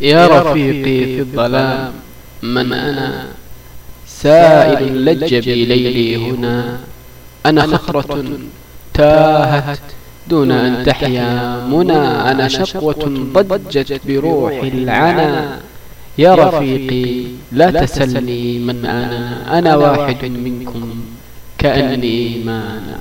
يا رفيقي في الظلام من أنا؟ سائل لج بي ليلي هنا. أنا خطرة تاهت دون أن تحيا. منى أنا شقوة ضجت بروح العنا. يا رفيقي لا تسلني من أنا. أنا. واحد منكم كأني ما أنا.